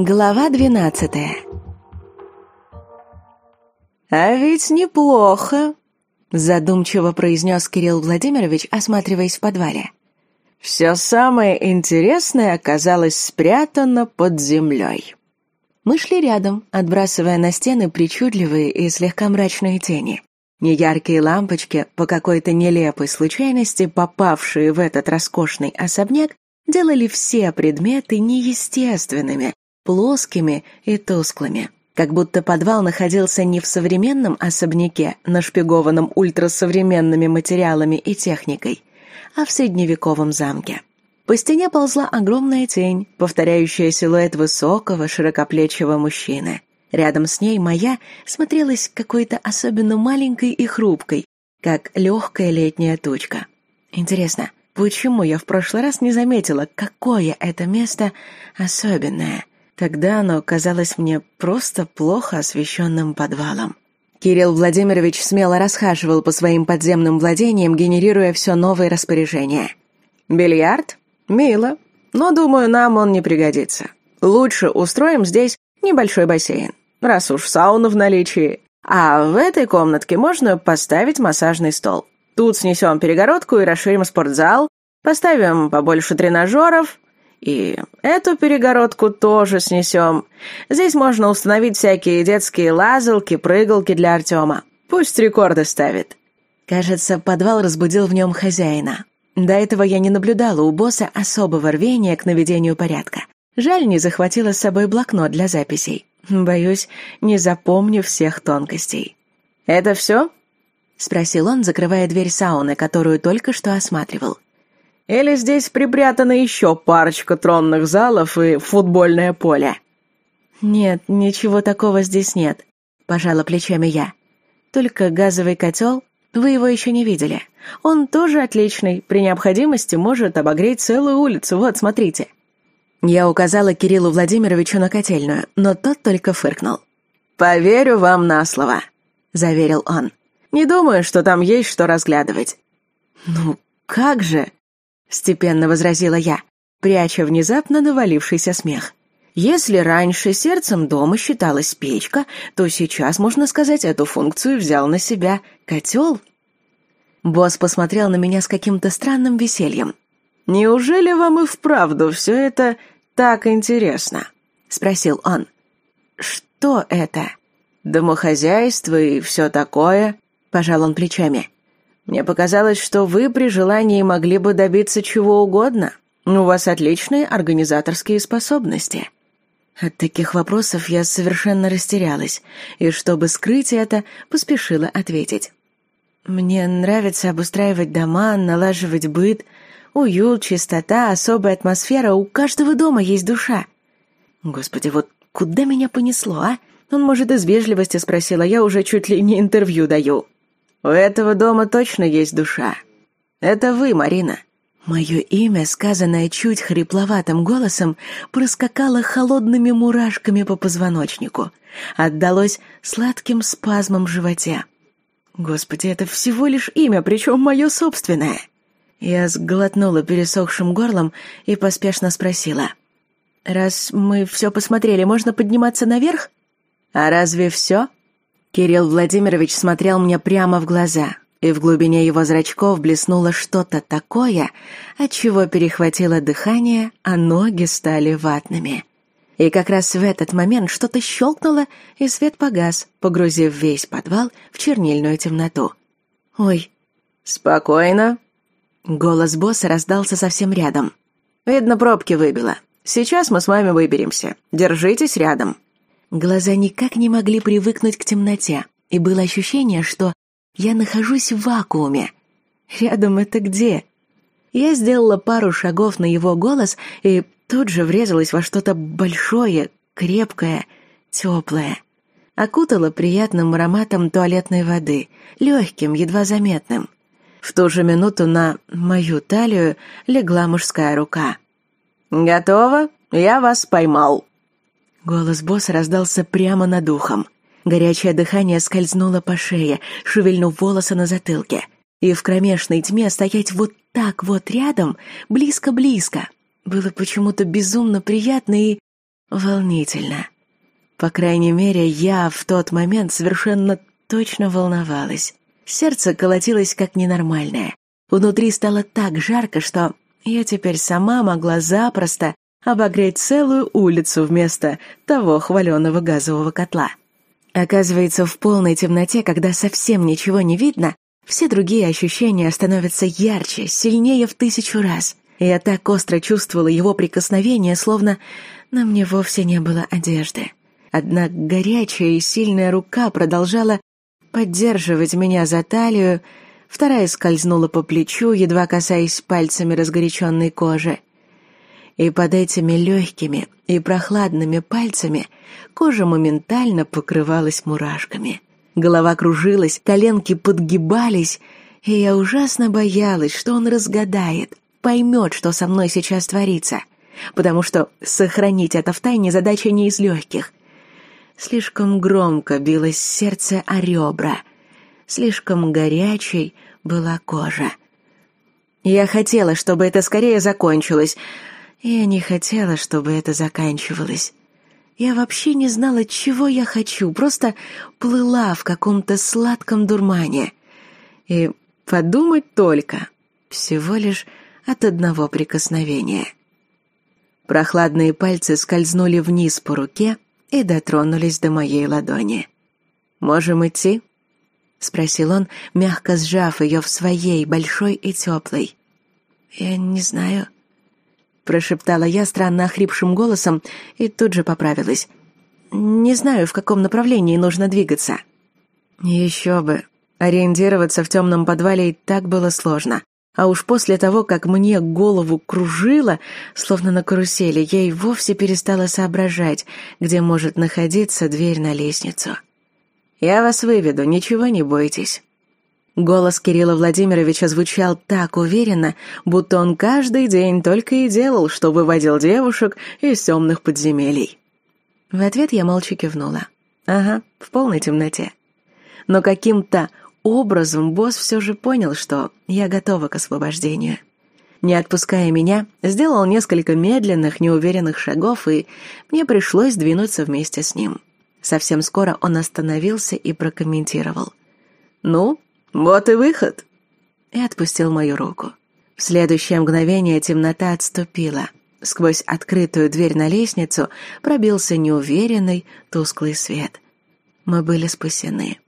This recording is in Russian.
Глава двенадцатая «А ведь неплохо», — задумчиво произнес Кирилл Владимирович, осматриваясь в подвале. «Все самое интересное оказалось спрятано под землей». Мы шли рядом, отбрасывая на стены причудливые и слегка мрачные тени. Неяркие лампочки, по какой-то нелепой случайности попавшие в этот роскошный особняк, делали все предметы неестественными, плоскими и тусклыми. Как будто подвал находился не в современном особняке, нашпигованном ультрасовременными материалами и техникой, а в средневековом замке. По стене ползла огромная тень, повторяющая силуэт высокого, широкоплечего мужчины. Рядом с ней моя смотрелась какой-то особенно маленькой и хрупкой, как легкая летняя тучка. Интересно, почему я в прошлый раз не заметила, какое это место особенное? Тогда оно казалось мне просто плохо освещенным подвалом. Кирилл Владимирович смело расхаживал по своим подземным владениям, генерируя все новые распоряжения. «Бильярд? Мило. Но, думаю, нам он не пригодится. Лучше устроим здесь небольшой бассейн, раз уж сауна в наличии. А в этой комнатке можно поставить массажный стол. Тут снесем перегородку и расширим спортзал, поставим побольше тренажеров, и эту перегородку тоже снесем. Здесь можно установить всякие детские лазалки, прыгалки для Артема. Пусть рекорды ставит». Кажется, подвал разбудил в нем хозяина. До этого я не наблюдала у босса особого рвения к наведению порядка. Жаль, не захватила с собой блокнот для записей. Боюсь, не запомню всех тонкостей. «Это все?» — спросил он, закрывая дверь сауны, которую только что осматривал. Или здесь припрятана еще парочка тронных залов и футбольное поле?» «Нет, ничего такого здесь нет», — пожала плечами я. «Только газовый котел, вы его еще не видели. Он тоже отличный, при необходимости может обогреть целую улицу, вот, смотрите». Я указала Кириллу Владимировичу на котельную, но тот только фыркнул. «Поверю вам на слово», — заверил он. «Не думаю, что там есть что разглядывать». «Ну, как же?» — степенно возразила я, пряча внезапно навалившийся смех. Если раньше сердцем дома считалась печка, то сейчас, можно сказать, эту функцию взял на себя котел. Босс посмотрел на меня с каким-то странным весельем. «Неужели вам и вправду все это так интересно?» — спросил он. «Что это?» «Домохозяйство и все такое», — пожал он плечами. Мне показалось, что вы при желании могли бы добиться чего угодно. У вас отличные организаторские способности». От таких вопросов я совершенно растерялась, и чтобы скрыть это, поспешила ответить. «Мне нравится обустраивать дома, налаживать быт, уют, чистота, особая атмосфера, у каждого дома есть душа». «Господи, вот куда меня понесло, а? Он, может, из вежливости спросил, а я уже чуть ли не интервью даю». У этого дома точно есть душа. Это вы, Марина». Мое имя, сказанное чуть хрипловатым голосом, проскакало холодными мурашками по позвоночнику. Отдалось сладким спазмом в животе. Господи, это всего лишь имя, причем мое собственное. Я сглотнула пересохшим горлом и поспешно спросила. «Раз мы все посмотрели, можно подниматься наверх?» «А разве все?» Кирилл Владимирович смотрел мне прямо в глаза, и в глубине его зрачков блеснуло что-то такое, от чего перехватило дыхание, а ноги стали ватными. И как раз в этот момент что-то щелкнуло, и свет погас, погрузив весь подвал в чернильную темноту. «Ой!» «Спокойно!» Голос босса раздался совсем рядом. «Видно, пробки выбило. Сейчас мы с вами выберемся. Держитесь рядом». Глаза никак не могли привыкнуть к темноте, и было ощущение, что я нахожусь в вакууме. Рядом это где? Я сделала пару шагов на его голос и тут же врезалась во что-то большое, крепкое, теплое. Окутала приятным ароматом туалетной воды, легким, едва заметным. В ту же минуту на мою талию легла мужская рука. «Готово? Я вас поймал», Голос босса раздался прямо над ухом. Горячее дыхание скользнуло по шее, шевельнув волосы на затылке. И в кромешной тьме стоять вот так вот рядом, близко-близко, было почему-то безумно приятно и волнительно. По крайней мере, я в тот момент совершенно точно волновалась. Сердце колотилось как ненормальное. Внутри стало так жарко, что я теперь сама могла запросто обогреть целую улицу вместо того хваленого газового котла. Оказывается, в полной темноте, когда совсем ничего не видно, все другие ощущения становятся ярче, сильнее в тысячу раз. Я так остро чувствовала его прикосновение, словно на мне вовсе не было одежды. Однако горячая и сильная рука продолжала поддерживать меня за талию, вторая скользнула по плечу, едва касаясь пальцами разгоряченной кожи. И под этими легкими и прохладными пальцами кожа моментально покрывалась мурашками. Голова кружилась, коленки подгибались, и я ужасно боялась, что он разгадает, поймет, что со мной сейчас творится, потому что сохранить это в тайне задача не из легких. Слишком громко билось сердце о ребра, слишком горячей была кожа. Я хотела, чтобы это скорее закончилось. Я не хотела, чтобы это заканчивалось. Я вообще не знала, чего я хочу, просто плыла в каком-то сладком дурмане. И подумать только, всего лишь от одного прикосновения. Прохладные пальцы скользнули вниз по руке и дотронулись до моей ладони. «Можем идти?» — спросил он, мягко сжав ее в своей, большой и теплой. «Я не знаю», — прошептала я странно охрипшим голосом и тут же поправилась. «Не знаю, в каком направлении нужно двигаться». Еще бы. Ориентироваться в темном подвале и так было сложно. А уж после того, как мне голову кружило, словно на карусели, я и вовсе перестала соображать, где может находиться дверь на лестницу. «Я вас выведу, ничего не бойтесь». Голос Кирилла Владимировича звучал так уверенно, будто он каждый день только и делал, что выводил девушек из темных подземелий. В ответ я молча кивнула. «Ага, в полной темноте». Но каким-то образом босс все же понял, что я готова к освобождению. Не отпуская меня, сделал несколько медленных, неуверенных шагов, и мне пришлось двинуться вместе с ним. Совсем скоро он остановился и прокомментировал. «Ну, вот и выход!» И отпустил мою руку. В следующее мгновение темнота отступила. Сквозь открытую дверь на лестницу пробился неуверенный, тусклый свет. Мы были спасены.